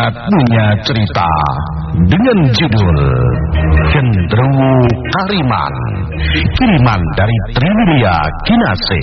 Jimat punya cerita dengan judul Gendruwo Kariman. Kiriman dari Triwilia Kinase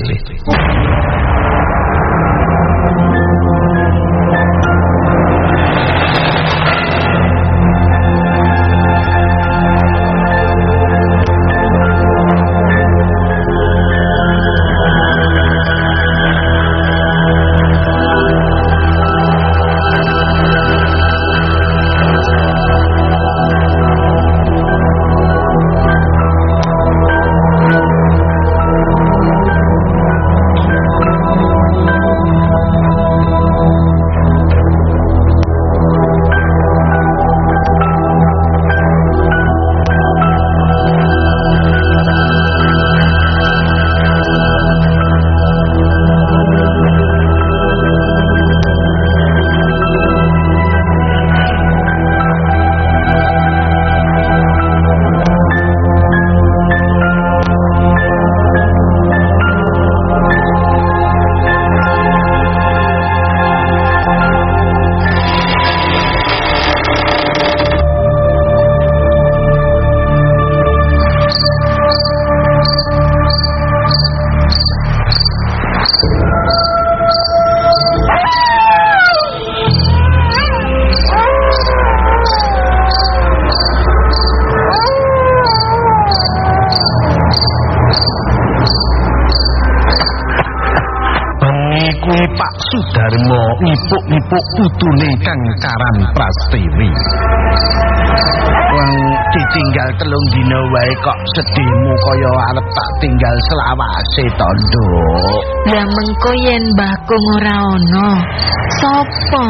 Pak Sudarmo ngipuk-ngipuk putune kang karan Prastiwi. Wong ditinggal telung dina wae kok sedihmu kaya arep tak tinggal selawase to, Nduk. Lah mengko yen Mbah Kung ora ana, sapa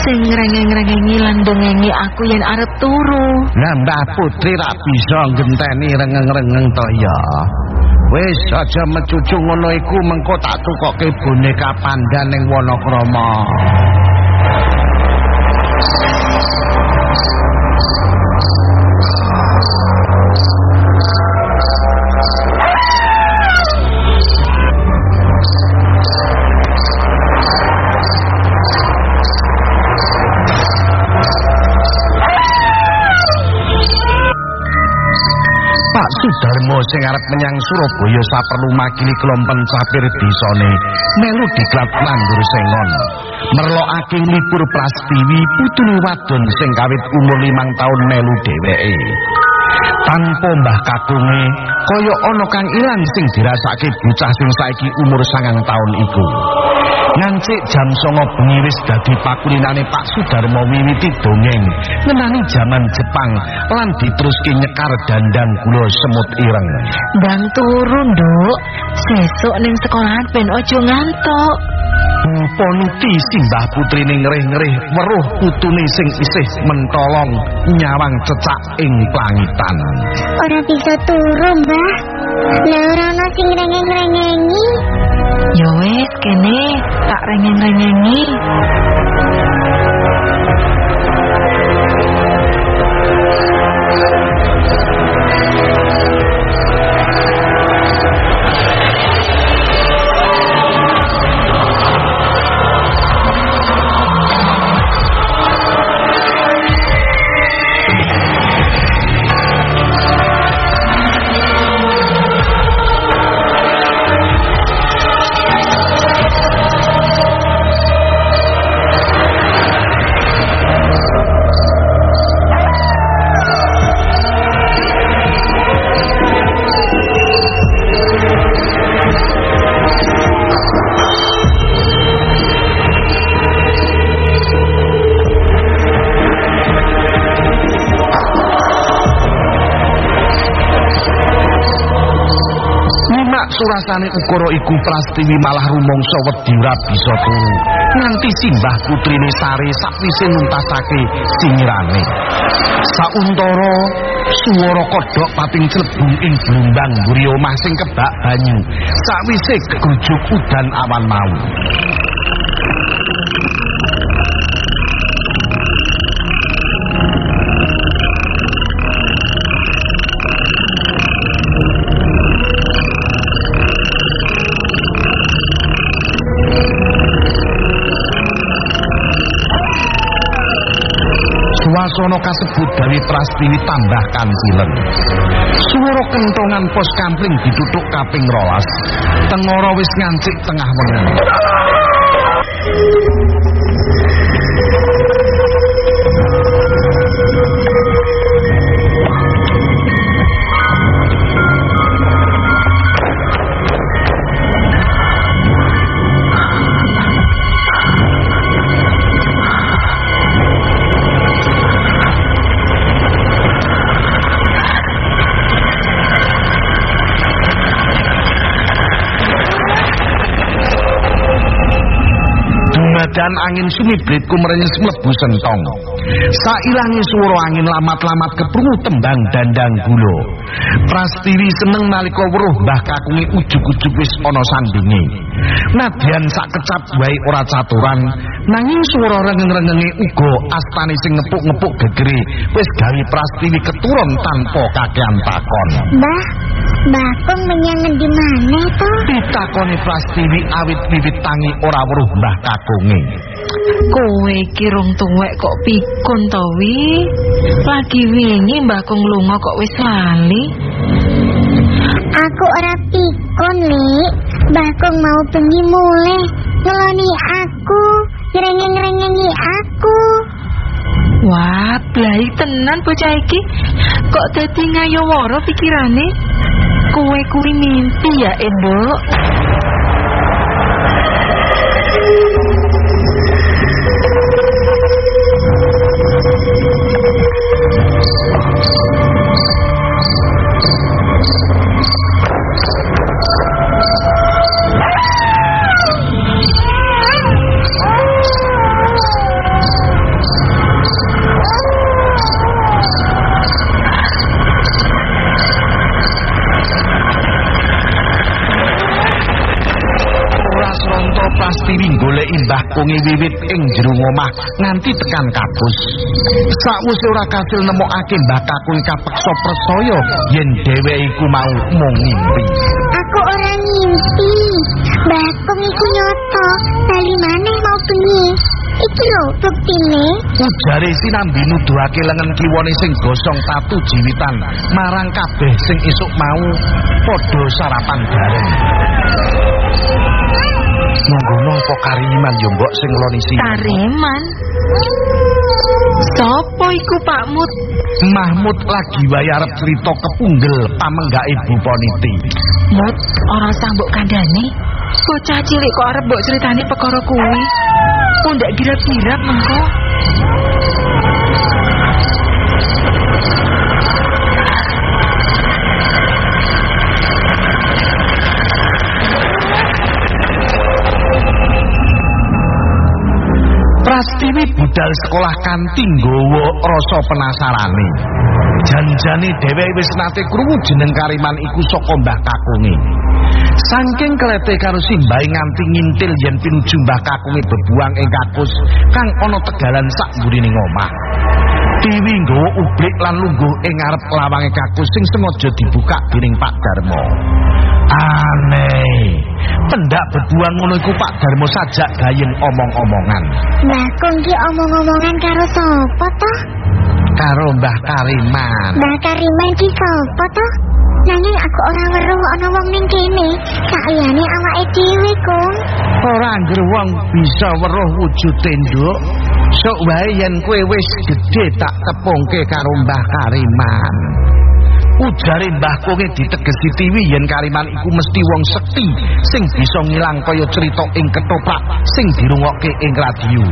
sing ngrengeng-rengengi lan dongengi aku yen arep turu? Lah Mbah Putri ra bisa ngenteni rengeng-rengeng to ya. Wis aja mecucu ngono iku mengko tak tukokke boneka panda ning Wonokrama. Arep menyang Surabaya saperlu makili kelompen sapir disone. Melu diklat nandur sengon. Merlokake libur Prastiwi putune wadon sing kawit umur limang tahun melu dheweke tanpa mbah kakunge kaya ana kang ilang sing dirasake bocah sing saiki umur sangang tahun iku ngancik jam songo bengi wis dadi pakulinane Pak Sudarmo wiwiti dongeng ngenani jaman Jepang lan diteruske nyekar dandang gula semut ireng Ndang turu, Nduk. Sesuk ning sekolahan ben aja ngantuk. Ponti simbah putri ning ngerih-ngerih weruh putune sing isih mentolong nyawang cecak ing plangitan Ora bisa turu, Mbah. Lah ora ana sing rengeng-rengengi. Ya wis kene tak rengeng-rengengi. Nyimak surasane ukara iku Prastiwi malah rumangsa wedi ora bisa turu. Nganti simbah putrine sare sakwise nuntasake singirane. Sauntara swara kodhok pating clebung ing blumbang mburi omah sing kebak banyu. Sakwise gegrujuk udan awan mau. Wasana kasebut gawe Prastiwi tambah kancilen. Swara kentongan pos kampling ditutuk kaping rolas. Tengara wis ngancik tengah wengi. Dumadan angin sumibrit kumrenyes mlebu sentong. Sailangi swara angin lamat-lamat keprungu tembang dandang gula. Prastiwi seneng nalika weruh Mbah Kakunge ujug-ujug wis ana sandinge. Nadyan sakecap wae ora caturan, nanging swara rengeng-rengenge uga astane sing ngepuk-ngepuk gegere wis gawe Prastiwi keturun tanpa kakean takon. Mbah, Mbah Kong menyang ngendi maneh to? Ditakoni Prastiwi awit wiwit tangi ora weruh Mbah Kakunge. Kowe iki rong tuwek kok pikun to wi? Lagi wingi Mbah Kong lunga kok wis lali. Aku ora pikun, Lik. Mbah Kong mau bengi mulih ngeloni aku, ngrengeng-ngrengenge aku. Wah, blai tenan bocah iki. Kok dadi ngayowara pikirane? Kowe kuwi mimpi ya, Endok. Thank you. Kunge wiwit ing jero omah nganti tekan kampus. Sakwise ora kasil nemokake Mbah Kakung kapeksa persaya yen dheweke iku mau mung ngimpi. Aku ora ngimpi. Mbah Kong iku nyoto, bali maneh mau bengi. Iki lho buktine. Ujare sinambi nuduhake lengan kiwane sing gosong tatu jiwitan marang kabeh sing isuk mau padha sarapan bareng. Monggo apa kariman yo mbok sing ngeloni sing Tareman. Sopo iku Pak Mut? Mahmud lagi wae arep crita kepunggel pamenggake Bu Poniti. Mut, ora sambuk kandhane. Bocah cilik kok arep mbok critani perkara kuwi. Pundak girap-girap mengko. Prastiwi budal sekolah kanthi nggawa rasa penasarane. Janjane dheweke wis nate krungu jeneng Kariman iku saka Mbah Kakunge. Saking klete karo simbahe nganti ngintil yen pinuju Mbah Kakunge bebuang ing kakus kang ana tegalan sak mburining omah. Tiwi nggawa ublik lan lungguh ing ngarep lawange kakus sing sengaja dibuka dening Pak Darmo. Aneh. Pendak bebuang ngono iku Pak Darmo sajak gayen omong-omongan. Mbah Kong ki omong-omongan karo sapa to? karo Mbah Kariman. Mbah Kariman ki sapa to? Nanging aku ora weruh ana wong ning kene. Sakliyane awake dhewe, Kong. Ora anggere wong bisa weruh wujude nduk. Sok wae yen kowe wis gedhe tak tepungke karo Mbah Kariman. Ujare Mbah Konge ditegesi tiwi yen Kariman iku mesti wong sekti sing bisa ngilang kaya cerita ing ketoprak sing dirungokke ing radio.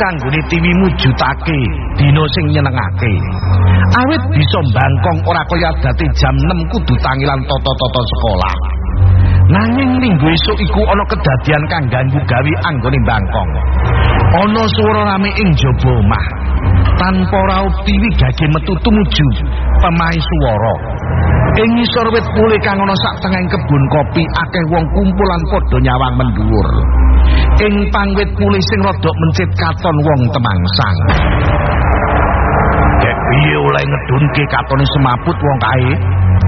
Kanggone tiwi mujudake dina sing nyenengake. Awit bisa mbangkong ora kaya adate jam 6 kudu tangilan tata-tata sekolah. Nanging minggu esuk iku ana kedadian kang ganggu gawe anggone mbangkong. Ana swara rame ing jaba omah. Tanpa raut tiwi gage metu tumuju pemahe swara. Ing ngisor wit pule kang ana sak tengahing kebun kopi akeh wong kumpulan padha nyawang mendhuwur. Ing pangwit pule sing rada mencit katon wong temangsang. Dek piye oleh ngedunke katone semaput wong kae?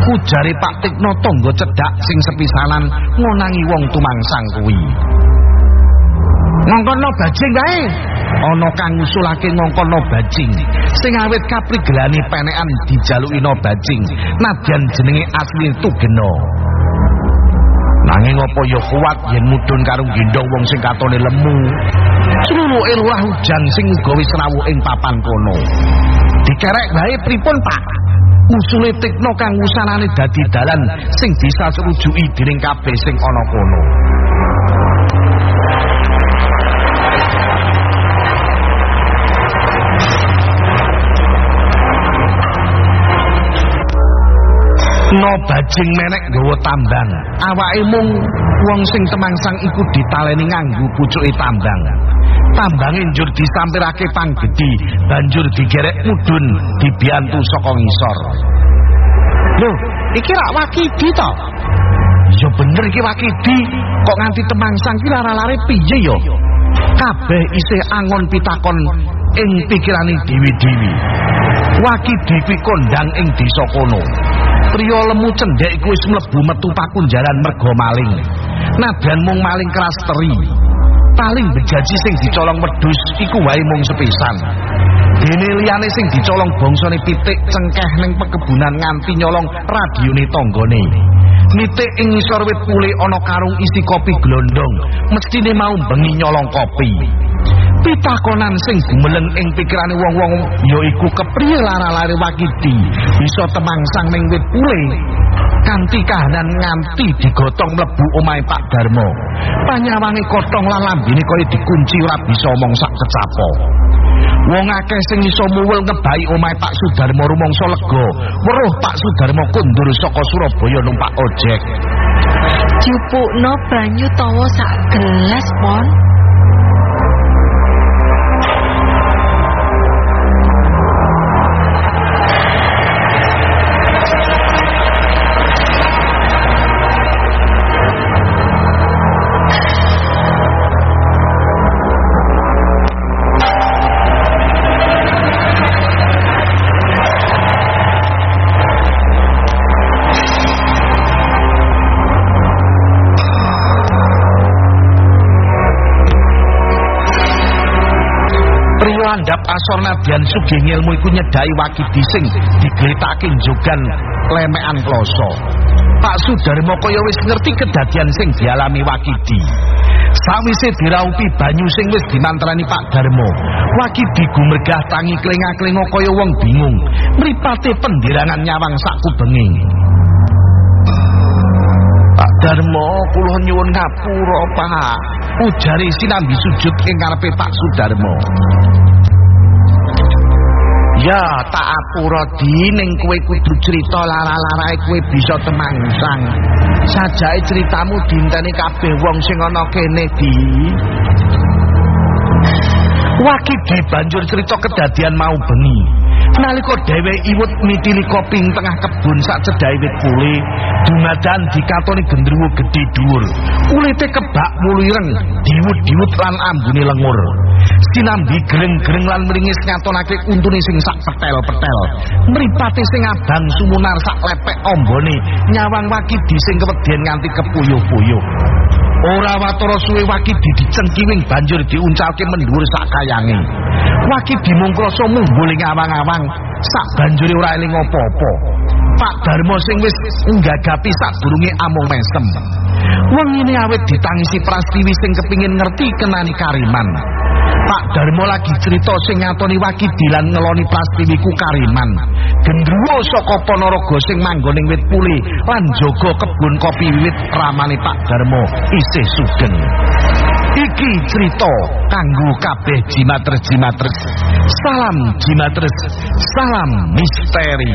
Ujare Pak Tikno tangga cedhak sing sepisanan ngonangi wong tumangsang kuwi. Ngongkono bajing kae. Ana kang ngusulake ngongkono bajing. Sing awit kaprigelane penekan dijaluki no bajing. Nadyan jenenge asli Tugena. Nanging apa ya kuat yen mudhun karo gendong wong sing katone lemu. Suluke luah hujan sing uga wis rawuh ing papan kono. Dikerek bae pripun, Pak? Usule Tikno kang usanane dadi dalan sing bisa serujuki dening kabeh sing ana kono. No bajing menek nggawa tambang. Awake mung wong sing temangsang iku ditaleni nganggo pucuke tambang. Tambange njur disampirake panggedhi, banjur digerek mudhun dibiyantu saka ngisor. Lho, iki rak wakidi to? Ya bener iki wakidi, kok nganti temangsang ki lara-lare piye ya? Kabeh isih angon pitakon ing pikirane dewi-dewi. Wakidi kuwi kondang ing desa kono. Priya lemu cendhek iku wis mlebu metu pakunjaran merga maling. Nadyan mung maling keras teri. Paling bejaji sing dicolong wedhus iku wae mung sepisan. Dene liyane sing dicolong bangsane pitik cengkeh ning pekebunan nganti nyolong radione tanggane. Nitik ing ngisor wit pule ana karung isi kopi glondong, mestine mau bengi nyolong kopi. Pitakonan sing gumeleng ing pikirane wong-wong yaiku kepriye lara-lare wakidi bisa temangsang ning wit pule. Kanti kahanan nganti digotong mlebu omahe Pak Darmo. Panyawange kotong lan lambene kaya dikunci ora bisa omong sak kecapo. Wong akeh sing iso muwul ngebai omahe Pak Sudarmo rumangsa lega. Weruh Pak Sudarmo kundur saka Surabaya numpak ojek. Jupukno banyu tawa sak gelas, Pon. Andhap asor nadyan sugih ilmu iku nyedai wakidi sing digletake jogan lemekan kloso. Pak Sudarmo kaya wis ngerti kedadian sing dialami wakidi. Sawise diraupi banyu sing wis dimantrani Pak Darmo, wakidi gumregah tangi klenga-klenga kaya wong bingung, mripate pendirangan nyawang sakubenging. Pak Darmo kula nyuwun ngapura Pak ujare sinambi sujud ing ngarepe Pak Sudarmo Ya tak apura di ning kowe kudu crita lara-larae kowe bisa temangsang. Sajake ceritamu dinteni kabeh wong sing ana kene di. Wakidi banjur cerita kedadian mau bengi. Nalika dhewe iwut mitili kopi tengah kebun sak cedhae wit pule dumadan dikatoni gendruwo gedhe dhuwur. Kulite kebak mulireng diwut-diwut lan ambune lengur sinambi greng-greng lan mringis ngatonake untune sing sak petel-petel mripate sing abang sumunar sak lepek ombone nyawang wakidi sing kewedien nganti kepuyuh-puyuh Ora watara suwe Wakidi dicengkiwing banjur diuncalke mendhuwur sak kayange. Wakidi mung krasa mungguling awang-awang, sak banjure ora eling apa-apa. Pak Darmo sing wis nggagapi sadurunge amung mesem. Wengine awet ditangisi Prastiwi sing kepingin ngerti kenani Kariman. Pak Darmo lagi cerita sing ngatoni Wakidi lan ngeloni Prastiwi ku Kariman. Gendruwo saka Ponorogo sing manggon ing wit puli lan jaga kebun kopi wiwit ramane Pak Darmo isih sugeng. Iki cerita kanggo kabeh jimatres-jimatres. Salam jimatres, salam misteri.